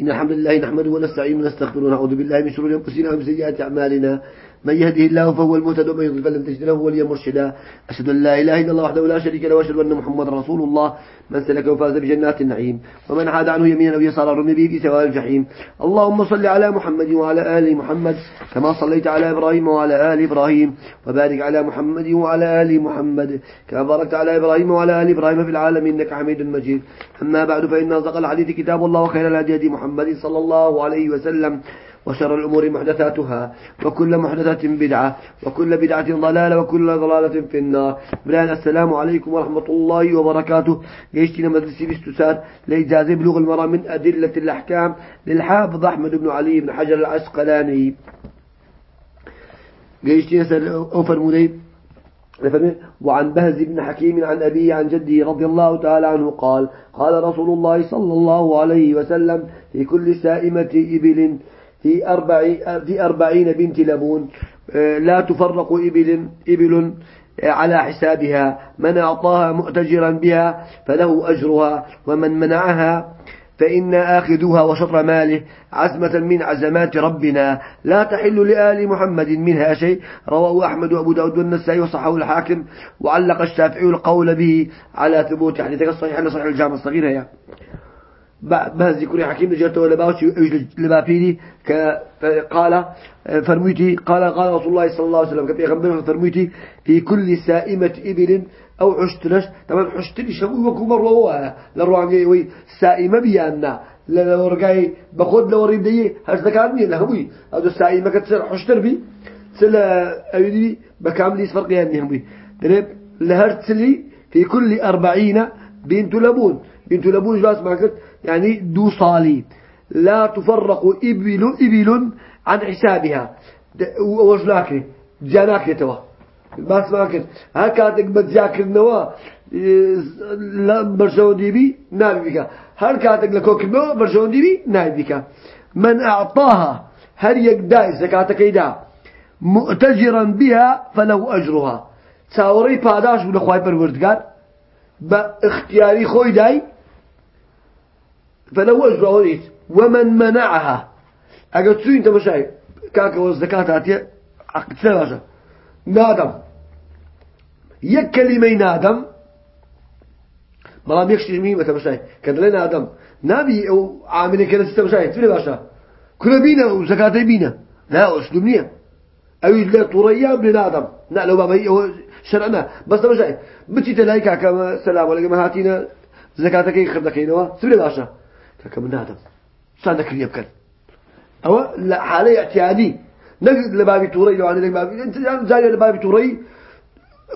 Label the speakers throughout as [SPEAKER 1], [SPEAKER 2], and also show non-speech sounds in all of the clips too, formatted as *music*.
[SPEAKER 1] إن الحمد لله نحمده ونستعين ونستغفره ونعوذ بالله من شرور أنفسنا ومن سيئات أعمالنا. من يهده الله فهو المهتد ومن يضلل فلن تجد له وليا مرشدا. أشهد أن لا إله إلا الله وحده لا شريك له وأشهد أن محمدا رسول الله. من سلك وفاز بجنات النعيم ومن حاد عنه يمينا أو يسارا رمي به في سواء الجحيم. اللهم صل على محمد وعلى آل محمد كما صليت على إبراهيم وعلى آل إبراهيم وبارك على محمد وعلى آل محمد كما باركت على إبراهيم وعلى آل إبراهيم في العالمين إنك حميد مجيد. أما بعد فإن أصدق الحديث كتاب الله وخير الهدي محمد صلى الله عليه وسلم. وشر الأمور محدثاتها وكل محدثة بدعة وكل بدعة ضلالة وكل ضلالة في النار. بلان السلام عليكم ورحمة الله وبركاته. جيشتنا مدرسي بستسات لإجازة بلوغ المرأة من أدلة الأحكام للحافظ أحمد بن علي بن حجر العسقلاني. جيشتنا أوفر مديب وعن بهز بن حكيم عن أبيه عن جده رضي الله تعالى عنه قال قال رسول الله صلى الله عليه وسلم في كل سائمة إبل في أربع في أربعين بنت لبون آه، لا تفرق إبل إبل آه، على حسابها. من أعطاها مؤتجرا بها فله أجرها ومن منعها فإن آخذوها وشطر ماله عزمة من عزمات ربنا. لا تحل لآل محمد منها شيء. رواه أحمد وأبو داود والنسائي وصححه الحاكم وعلق الشافعي القول به على ثبوت حديثك الصحيح صحيح الجامع الصغير هي بهز كوري حكيم نجرته باوش لبابيني قال فرميتي قال قال رسول الله صلى الله عليه وسلم كبي غنبر فرميتي في كل سائمة إبل أو عشترش طبعا عشتري شبو وكو مرة هو لروانجي وي سائمة بيانا لورقاي بخود لوريب دي هش ذكرني لهمي أو السائمة كتسر عشتر بي سلا أيدي بكامل يسفرق يعني همي درب لهرتلي في كل أربعين بنت لبون. بنت لبون جلاس معك يعني دو صالي. لا تفرق إبل إبل عن حسابها. وجلاك جاناك يتوا بس ما كنت هكذا بتذاكر نوا؟ لا برشون ديبي نابي بك. هل كاتك لكوك نوا؟ برشون ديبي نابي بك. من أعطاها هل يقداي زكاتك يدا مؤتجرا بها فله أجرها. تاوري باداش بلا خواي پروردگار باختياري خوي داي فلو أجره ومن منعها. أقول شو أنت مشاي. كاكا والزكاة هاتي عقد سلاشة نادم. يك كلمة نادم. يكشف مين متى مشاي. كذا نادم. نبي أو عامل كذا ستة مشاي. تفرق باشا. كل بينا وزكاة بينا لا أسلوب نية أو لا طريا بن آدم لا لو بابا شرعنا. بس مشاي. بتي تلاقي كاكا سلام عليكم هاتينا. زكاتك يخرب لك هنا من آدم. صار كريه بكر أو لا حالة اعتيادي. نقد لبابي توري لو عندك بابي أنت زاي لبابي توري.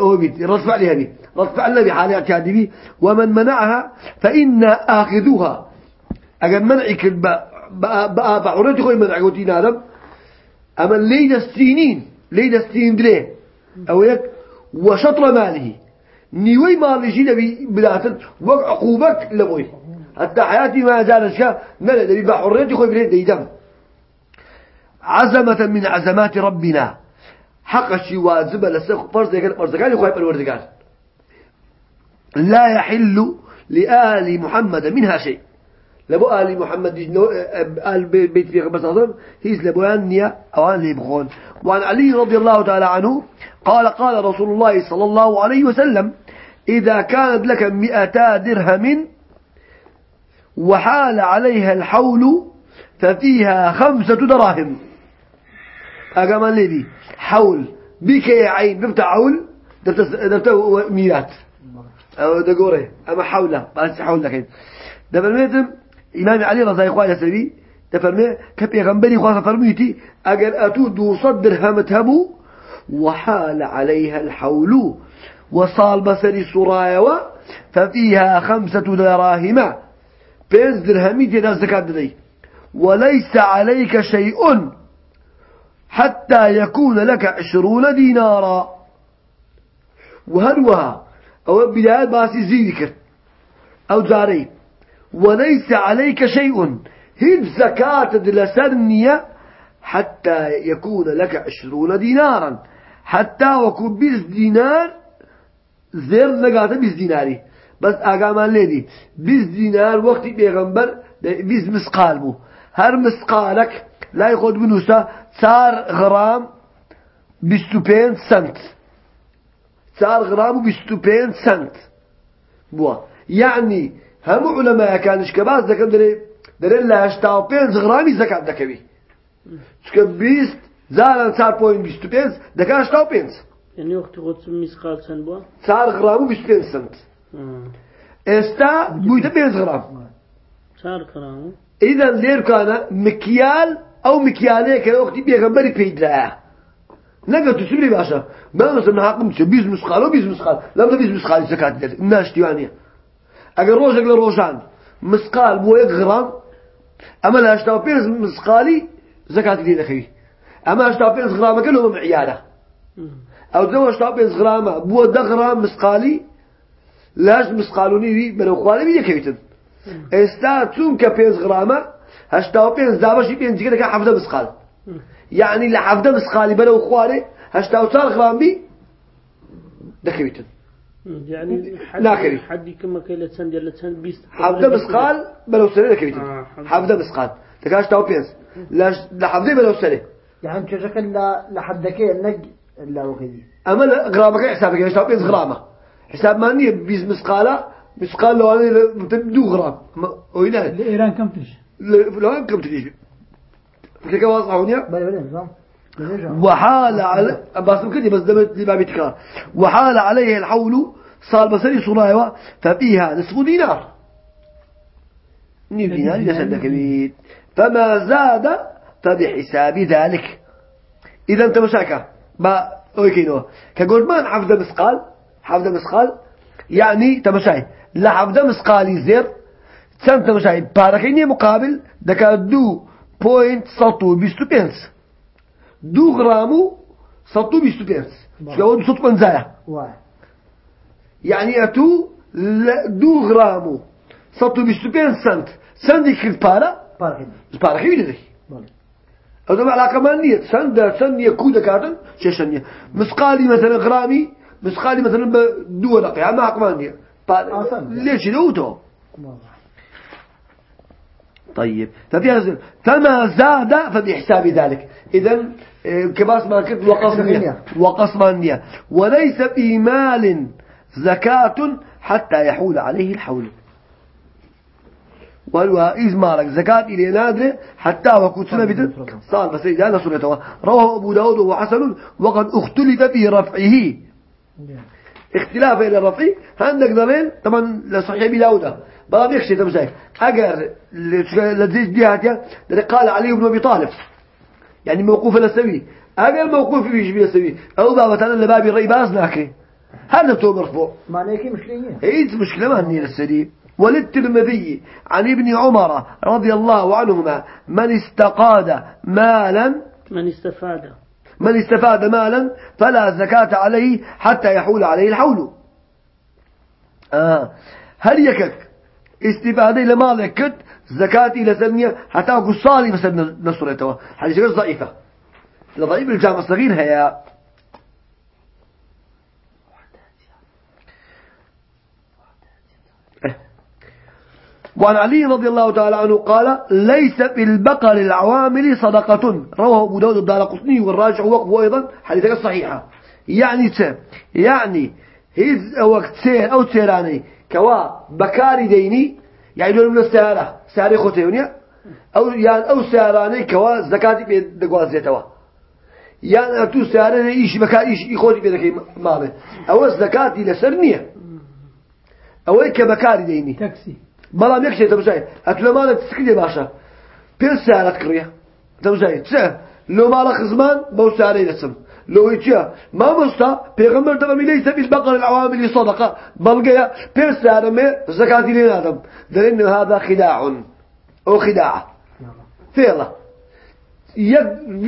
[SPEAKER 1] هو بيت رفع لي هذه. رفع بحالة اعتيادي بي. ومن منعها فإن آخذوها. أجل منعك بقى بعورتي خوي منعك وتين آدم. أما ليد السنين ليد السنين دليه أو يك وشطر ماله. نيوي مال جينا بلاتن وعقوبك لبوي. حتى حياتي نلا دبي بحريتي خوي بريد ديدم عزمة من عزمات ربنا. حق شي واجب لسق فرض ذلك فرض كان خوي بالوردقان لا يحل لآل محمد منها شيء. لبو آل محمد آل بيت في بس أظن هيز لبو أنيا أو أن يبغون وعن علي رضي الله تعالى عنه قال قال رسول الله صلى الله عليه وسلم إذا كانت لك مئتا درهم وحال عليها الحول ففيها خمسة دراهم. أقام لي حول. بك يا عين. بفتح حول. دبت ميات أو دقوره أما حولة. بس حول لكن دفرميتم إمام علي رضي الله عنه سبي دفرمي كبيغمبري خاصة فرميتي. أجل أتو دو صدر همتهمو وحال عليها الحول. وصال بصري سرايا ففيها خمسة دراهم. بيز درهمي تيدا زكاة دي. وليس عليك شيء حتى يكون لك عشرون دينارا. وهروها أو بدايات باسي زيدك أو جاري وليس عليك شيء هيد زكاة لسرنية حتى يكون لك عشرون دينارا. حتى وكو بيز دينار زير نقاطة بيز ديناري. بەس ئاگامان لێنی بیست دینار وەختی پێغەمبەر بیست مسقال بوو. هەر مسقالەک لای خۆت بنووسە چار غڕام بیست و پێنج سنت. چار غڕام و بیست و پێنج سنت بووە. یعنی هەموو عولەمایەکانش کە باز دەکەن دەرێ دەرێن لە هەشتا و پێنج غڕامی زەکات دەکەوی. چکە بیست زاران چار پۆین بیست و پێنج دەکە هەشتا و پێنج.
[SPEAKER 2] یعنی وەختی خۆت میسقال چەند بووە؟
[SPEAKER 1] چار غڕام و بیست و پێنج سنت. ئێستا بوویتە پێنج غرام
[SPEAKER 2] چار غرام
[SPEAKER 1] ئیدەن لێرکانە مکیال ئەو مکیالەیە کە وەختی پێغەمبەری پێیدرایە نەگە تو سبری باشە من مثلا حقم چه بیست مسقال و بیست مسقال لەم لە بیست مسقالی زکات دێت ناشتیوانیە ئەگەر ڕۆژێک لە ڕۆژان مسقال بۆ یەک غرام ئەمە لە هەشتا و پێنج مسقالی زكاة دي دخي أما أشتا بينز غرامة كله معيارة أو دو أشتا بينز غرامة بو دغرام مسقالي لاش مسقالوني بي بلو خوالي بي يكيتن استا تون كبينز غرامة هشتا بينز دابشي بينز كده كحفظة مسقال يعني لحفظة مسقالي بلو خوالي هشتا وصار غرام بي دكيتن
[SPEAKER 2] يعني
[SPEAKER 1] ناكري
[SPEAKER 2] حد كما كيلة سند يلا سند بيست
[SPEAKER 1] حفظة مسقال بلو سنة
[SPEAKER 2] آه،
[SPEAKER 1] حفظة مسقال تكاش تاو بينز لحفظي بلو سنة
[SPEAKER 3] يعني تشكل لا لحدكي النج لا وكذي
[SPEAKER 1] أما غرامك حسابك يعني شتاو بينز غرامة حساب ما نية بيز مسقالة. مسقال لو أنا تبدو غرام. وين
[SPEAKER 4] لإيران كم تجي
[SPEAKER 1] لو كم تجي؟ فكرة واضحة هنا
[SPEAKER 3] بلا بلا نظام.
[SPEAKER 1] وحال على بس كذي بس ده لما بيتكرر وحال عليه الحول صار بصري صنايوة ففيها نصف دينار. نصف دينار يسدك بيت فما زاد فبحساب ذلك. إذا أنت مشاكا ما أوكينو كقولمان حفظ مسقال حفظ مسقال؟ يعني تمشاي لا حفظ مسقالي زير سنت تمشاي باركيني مقابل دكا دو بوينت سطو بيستو بينس دو غرامو سطو بيستو بينس شو دو سطو منزايا
[SPEAKER 3] واحد
[SPEAKER 1] يعني أتو دو غرامو سطو بيستو بينس سنت. سنتي كل بارا؟
[SPEAKER 3] باركين
[SPEAKER 1] باركي بيدي
[SPEAKER 3] بله
[SPEAKER 1] هذا علاقة ما نية سند سند كودة كاتن سند مسقالي مثلا غرامي مسقالي مثلا بدول رقية ما عقمان نية
[SPEAKER 3] آه، سند.
[SPEAKER 1] ليش
[SPEAKER 3] واضح.
[SPEAKER 1] طيب. ففيها فما زاد فبحساب ذلك. إذا كباس ما كنت وقصمانية وقصمانية وليس في مال زكاة حتى يحول عليه الحول. والوائز مالك زكاة إلى نادر حتى وكتنا بد صار بس إذا نصرته رواه أبو داود وحسن وقد اختلف في رفعه. اختلاف إلى الرفع عندك دليل؟ طبعا لصحيح أبي داود. باب يخشي تمسك. أجر لزيج جهاتها قال علي بن أبي طالب. يعني موقوف للسوي أجر موقوف في يشبه السوي أو بابا أنا لبابي الرأي باز ناكي هذا تو مرفوع
[SPEAKER 3] ما نيكي مشكلة
[SPEAKER 1] هيت مشكلة ما هني للسري وللترمذي عن ابن عمر رضي الله عنهما من استقاد مالا.
[SPEAKER 2] من استفاد.
[SPEAKER 1] من استفاد مالا فلا زكاة عليه حتى يحول عليه الحول. آه. هل يكك استفادة لمالك كت إلى سنية؟ حتى أقول صالي مثلا نصرته حديث غير ضعيفة. لضعيف الجامع الصغير هي وعن علي رضي الله تعالى عنه قال ليس في البقر العوامل صدقة. رواه أبو داود الدار والراجع وقفه أيضا حديثة صحيحة يعني ت يعني هيز وقت سير أو سيراني كوا بكاري ديني يعني دول من السيارة سيارة خوتيونيا أو يعني أو سياراني كوا زكاة بيدقوازيتوا يعني أتو سيارة إيش بكاري إيش يخوتي بيدكي ماله أو زكاة لسرنية أو كبكاري ديني.
[SPEAKER 4] تاكسي.
[SPEAKER 1] بەڵام یەک شێ دەبژای ئەتلەمانە سکرێ باشە پێ سارەت کڕە دەبژای چە لۆ ماڵە خزمان بەو سارەی دەچم لۆی چیە مامۆستا پێغەمبەر دەبەمی لەیسە بیل بەقر العواملی صدقة بەڵگەیە پێ سارەمێ زەکاتی لێ نادەم دەرێن هذا خداع ئەو خداع فێڵە یەک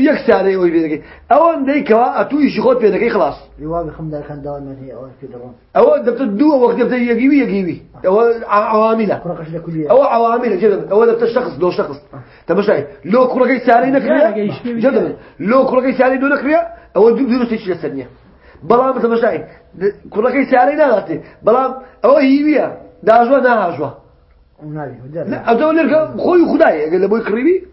[SPEAKER 1] یەک سارەی ئەوی پێ دەکەی ئەوەن دەیکەوە ئەتوویشی خۆت پێ دەکەی خلاص.
[SPEAKER 3] جواب خم دار خان داون من هي أو في درون
[SPEAKER 1] ئەوە دەبتە دووە وەخت دەبتە یەکیوی یەکیوی ئەوە عواملە
[SPEAKER 3] كرقش لكل
[SPEAKER 1] أو عوامل جدا أو ده شخص لو شخص. تمشي لو كل جاي ساري نكريا جدا لو كل جاي ساري دو نكريا أو دو دو تيجي الثانية بلام تمشي كل جاي ساري نالتي بلام أو هي داجوا
[SPEAKER 3] ودار
[SPEAKER 1] لا أو تقول لك خوي خداي قال له بوي قريبي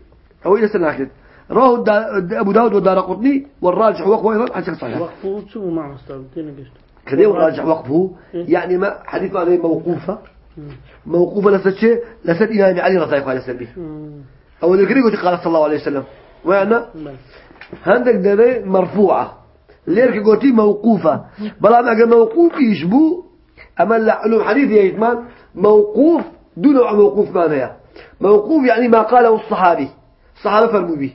[SPEAKER 1] أو إلى سنة رواه أبو داود والدار قطني والراجح وقفه أيضا حديث صحيح.
[SPEAKER 2] وقفه شو مع قشت
[SPEAKER 1] كذا والراجح وقفه. يعني ما حديث معناه موقوفة. موقوفة لست شيء لست إمام علي رضي الله عنه به أو قلت قال صلى الله عليه وسلم. وأنا هندك دبي مرفوعة. ليرك قلتي موقوفة. بلا ما قال موقوف يشبو أما العلوم حديث يا إثمان موقوف دون موقوف ما هي. موقوف يعني ما قاله الصحابي. الصحابة فرموا به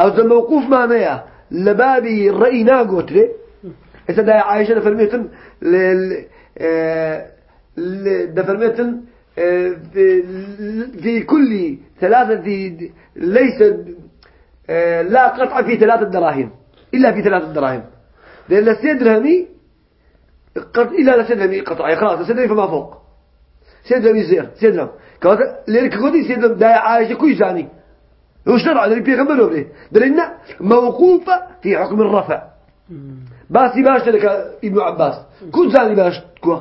[SPEAKER 1] أو ذا موقوف هي لبابي رأينا قلت إذا دا عايشة فرميتن لل ل- دا فرميتن آه، في كل ثلاثة ليس آه، لا قطع في ثلاثة دراهم. إلا في ثلاثة دراهم. لأن السيد درهمي قط إلا السيد درهمي قطع. خلاص السيد درهمي فما فوق. سيد درهمي زير سيد درهم كذا ليرك قدي سيد درهم دا عايشة كوي زاني وش شرع لأن بيغمبر وبلي دلنا موقوفة في حكم الرفع. باسي باش لك ابن عباس. كل زاني باش كوا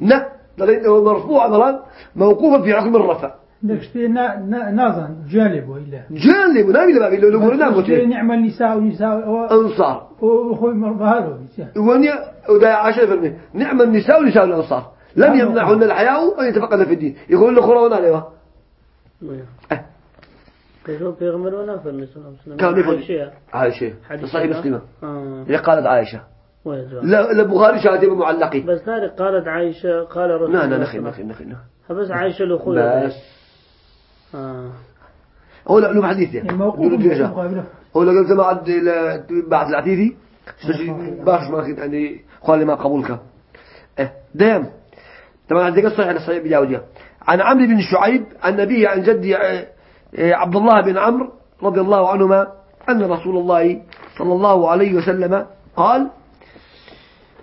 [SPEAKER 1] نا لأنه مرفوع مران موقوفا في حكم الرفع.
[SPEAKER 4] نكشتي نا نا نازن. جانب وإلا
[SPEAKER 1] جانب نامي لبابي لو لو نام قلت
[SPEAKER 4] نعم النساء ونساء و-
[SPEAKER 1] أنصار.
[SPEAKER 4] وأخوي مربهارو
[SPEAKER 1] ونيا ودا عشرة فرمي. نعم النساء ونساء الأنصار لم
[SPEAKER 4] نعم.
[SPEAKER 1] يمنعهن الحياء أن يتفقدن في الدين. يقول له خرونا عليها
[SPEAKER 2] الله
[SPEAKER 1] كان
[SPEAKER 2] عائشة.
[SPEAKER 1] عائشة صحيح؟ مسلمة. هي قالت عائشة. لا لا بخاري شاهد معلقي
[SPEAKER 2] بس هذه قالت عائشة قال رسول
[SPEAKER 1] لا لا
[SPEAKER 2] الله
[SPEAKER 1] نخي
[SPEAKER 2] الله
[SPEAKER 1] نخي نخي.
[SPEAKER 2] بس عائشة الأخوة
[SPEAKER 1] بس.
[SPEAKER 2] آه.
[SPEAKER 1] هو لا له حديث يعني. هو لو قلت ما عد إلى بعد العتيفي شتي باش ما كنت يعني خالي ما قبولك. إيه دام طبعا عندك الصحيح الصحيح بجاوزها عن عمرو بن شعيب عن نبيه عن جدي آه، عبد الله بن عمرو رضي الله عنهما أن رسول الله صلى الله عليه وسلم قال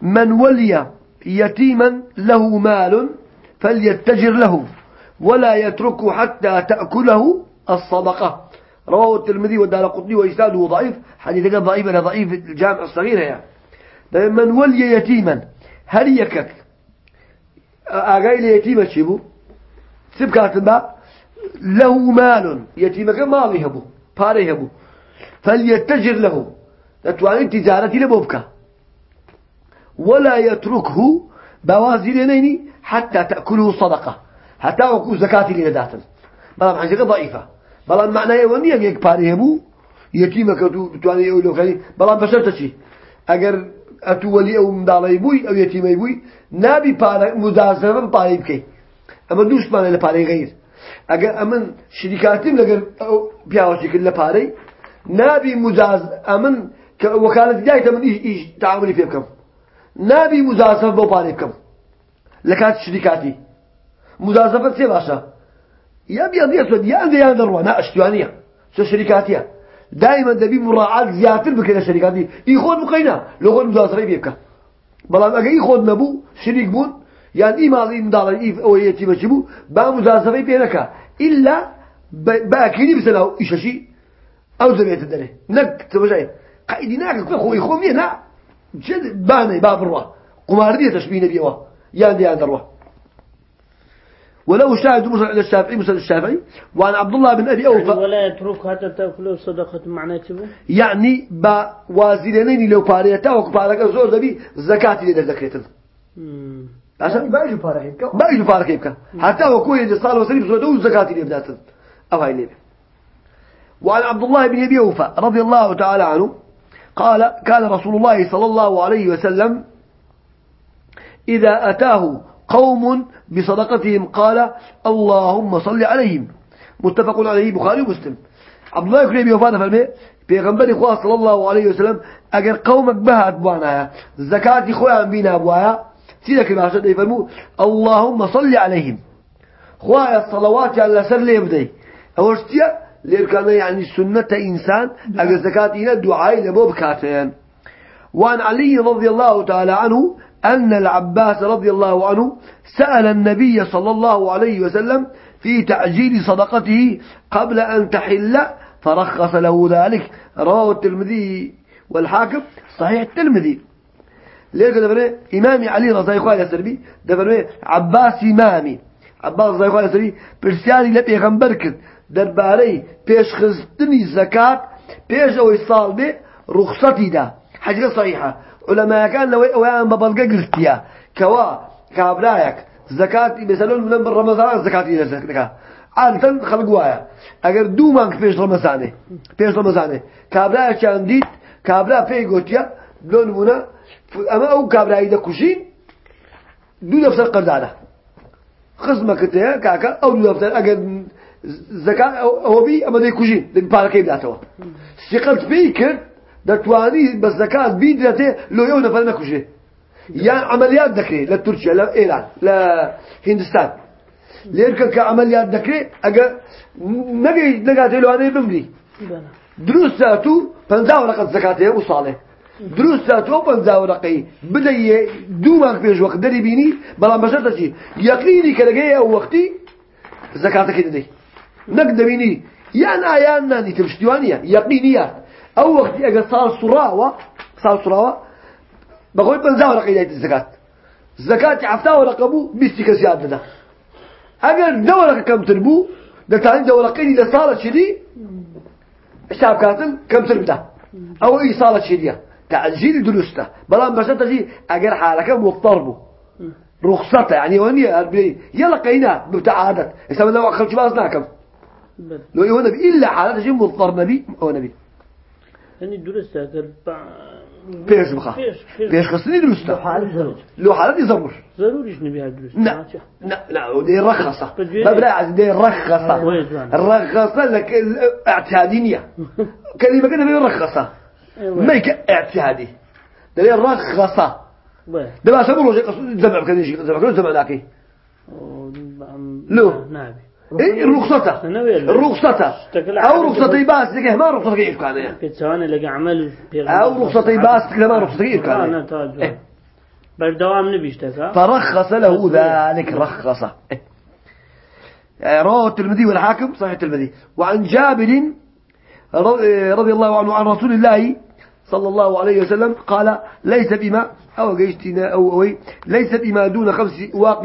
[SPEAKER 1] من ولي يتيما له مال فليتجر له ولا يتركه حتى تأكله الصدقة. رواه الترمذي والدار قطني وإسناده ضعيف. حديث كان ضعيف أنا ضعيف الجامع الصغير يا من ولي يتيما هل يكك أقايل يتيمة شبو سبكات با له مال. يتيمك مال يهبو بار يهبو فليتجر له. تتواني تجارتي لبوبك. ولا يتركه بوازي حتى تأكله صدقة حتى أكو زكاة لنداتا بلام حاجة ضعيفة. بلام معناه وني يك باري هبو. يتيمك تو تواني يقولوا كذي بلام بشرت شيء أجر أتو ولي أو مدالي بوي أو يتيمي بوي نابي باري مدازرة باري بكي أما دوش ئەگەر ئەمن شریکاتیم لەگەر پیاوەشی کرد لە پارەی نابی مجاز ئەمن کە وەکالەت دایتە من ئیش تعاملی پێ بکەم. نابی مجازەف بۆ پارێ بکەم. لە کات شریکاتی. مجازەفەت سێ باشە؟ یا بیان دیسۆ یان دەیان دەڕوە نا ئەشتوانیە چە شریکاتیە. دائما دەبی مڕعات زیاتر بکەی لە شریکاتی. ئی خۆت بکەینە لە خۆت مجازەفەی پێ بکە. بەڵام ئەگەی خۆت نەبوو شریک بوون يعني إيه ماضي مدار إيه أو يتيم شبو با مزاسفة بينك إلا باكيني بسنا إيش شيء أو زبيت الدنيا نك تبجاي قايدي ناك كل خوي خوي نا جد باني باب الروح قماردية تشبيه نبيه يان دي عند الروح ولو شاهد مسلم عند الشافعي مسلم الشافعي. وعن عبد الله بن أبي
[SPEAKER 2] يعني
[SPEAKER 1] أوفى
[SPEAKER 2] ولا يترك حتى تأكله صدقة معناه تبو؟
[SPEAKER 1] يعني با وازيرينين لو باريتا وكبارك زور دبي زكاة لدى ذكرتن.
[SPEAKER 3] يعني
[SPEAKER 1] عشان
[SPEAKER 3] باجي بارك يبكى.
[SPEAKER 1] ما يجوا فارق يبكى. حتى وكوي اللي صار وسليم سوداء الزكاة اللي بداتن أو هاي اللي وعن عبد الله بن أبي أوفى رضي الله تعالى عنه قال كان رسول الله صلى الله عليه وسلم إذا أتاه قوم بصدقتهم قال اللهم صل عليهم. متفق عليه بخاري ومسلم. عبد الله بن أبي أوفى فرمي پیغمبر خدا صلى الله عليه وسلم اگر قومك بهات بوانا زكاة خويا بينا بوايا سيدك العشاء يفرموا اللهم صل عليهم. خوايا الصلوات على سر لي بدي أوشتيا ليركنا يعني سنة إنسان أجل زكاتنا دعاء لبوب كاتين وعن علي رضي الله تعالى عنه أن العباس رضي الله عنه سأل النبي صلى الله عليه وسلم في تعجيل صدقته قبل أن تحل فرخص له ذلك. رواه الترمذي والحاكم صحيح الترمذي. ليك دفرني إمامي علي رضي الله عنه دفرني عباس إمامي عباس رضي الله عنه برسياني لبي غنبركت درباري بيش خزتني الزكاة بيش أو يصال به رخصتي ده حاجة صحيحة علماء كان لو ويان ببلغة قلتيا كوا كابرايك زكاة بيسألون من رمضان زكاة إلى زكاة عادة خلق وايا اگر دو مانگ پیش رمضانه پیش رمضانه چند دید کابرا پی گوتیا بلون بونا أما أو کابرا ایده کشین دو دفتر قردانه خصمه كتير كاكا أو دو دفتر اگر زكاة أو بي أما دي كوجين دي باركي بلاتوا سيقلت بي كرد دتواني بس زكاة بيدرته لو يوم نفر نكوجي يعني عمليات ذكري لتركيا لا إيران لا هندستان. ليركن كعمليات ذكري اجا نجي نجاتي لو أنا بمري دروس ساتو بنزاو رقم زكاته وصالة. دروستە تۆ پەنجاوەرەقەی بدە دوو مانگ پێش وەخت دەری بینی بەڵام بەشەر دەچی. یەقینی کە لەگەی ئەو وەختی زەکاتەکەی دەدەی. نەک دەبینی یان ئایان نانی تمشتیوانە یەقینیە. ئەو وەختی ئەگەر ساڵ سوڕاوە ساڵ سوراوە بەخۆی پەنجاوەرەقەی دایت زەکات. زەکاتی حەفتاوەرەقە بوو بیستی کەس یاد دەدا ئەگەر دەوەرەقە کەمتر بوو دەتانی دەوەرەقەی لە ساڵە چیری حسابکاتن کەمتر بدە. ئەوە ئی ساڵە چیریە تعجيل دروسته. بلان بشرط شيء اگر حالك مضطربه رخصته يعني وني أربعين يلا قينا بتعادت يسمى لو اخر شباز ناكم؟ لو نبي إلا حالات شيء مضطر نبي هو نبي.
[SPEAKER 2] يعني درست اگر
[SPEAKER 1] بيش بخا.
[SPEAKER 2] بيش
[SPEAKER 1] خصني درسته لو حالات يزمر
[SPEAKER 2] ضروريش نبي هالدرست
[SPEAKER 1] لا لا لا ودي رخصة.
[SPEAKER 2] بجيني.
[SPEAKER 1] ببلا عز دي
[SPEAKER 2] زمان؟
[SPEAKER 1] الرخصة لك اعتيادية *laughs* كلمة كده بيه رخصة ما يك اعتيادي ما سبب وجه قصد زمع كان يجي زمع كان زمع لكي لو.
[SPEAKER 2] نعم؟
[SPEAKER 1] الرخصة
[SPEAKER 2] اشتكل
[SPEAKER 1] أو
[SPEAKER 2] على
[SPEAKER 1] رخصة باس لك ما رخصة كيف كان يعني
[SPEAKER 2] كنت سوانا لقى عمل
[SPEAKER 1] أو رخصة باس لك ما رخصة كيف كان
[SPEAKER 2] أنا
[SPEAKER 1] يعني.
[SPEAKER 2] تاج
[SPEAKER 1] إيه.
[SPEAKER 2] بردوام نبي اشتكى.
[SPEAKER 1] فرخص له ذلك رخصة. إيه. رواه الترمذي والحاكم صحيح الترمذي. وعن جابر رضي الله عنه عن رسول الله صلى الله عليه وسلم قال ليس بما أو جيشتنا أو أوي ليس بما دون خمس واق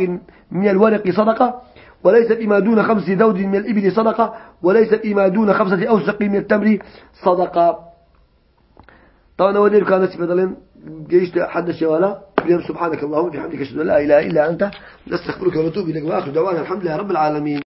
[SPEAKER 1] من الورق صدقة وليس بما دون خمس ذود من الإبل صدقة وليس بما دون خمسة أوسق من التمر صدقة. طبعا ودير كانت بدلا جيشت حد الشوالا اليوم سبحانك اللهم وبحمدك أشهد أن لا إله إلا أنت نستغفرك ونتوب إليك وآخر دعوانا الحمد لله رب العالمين.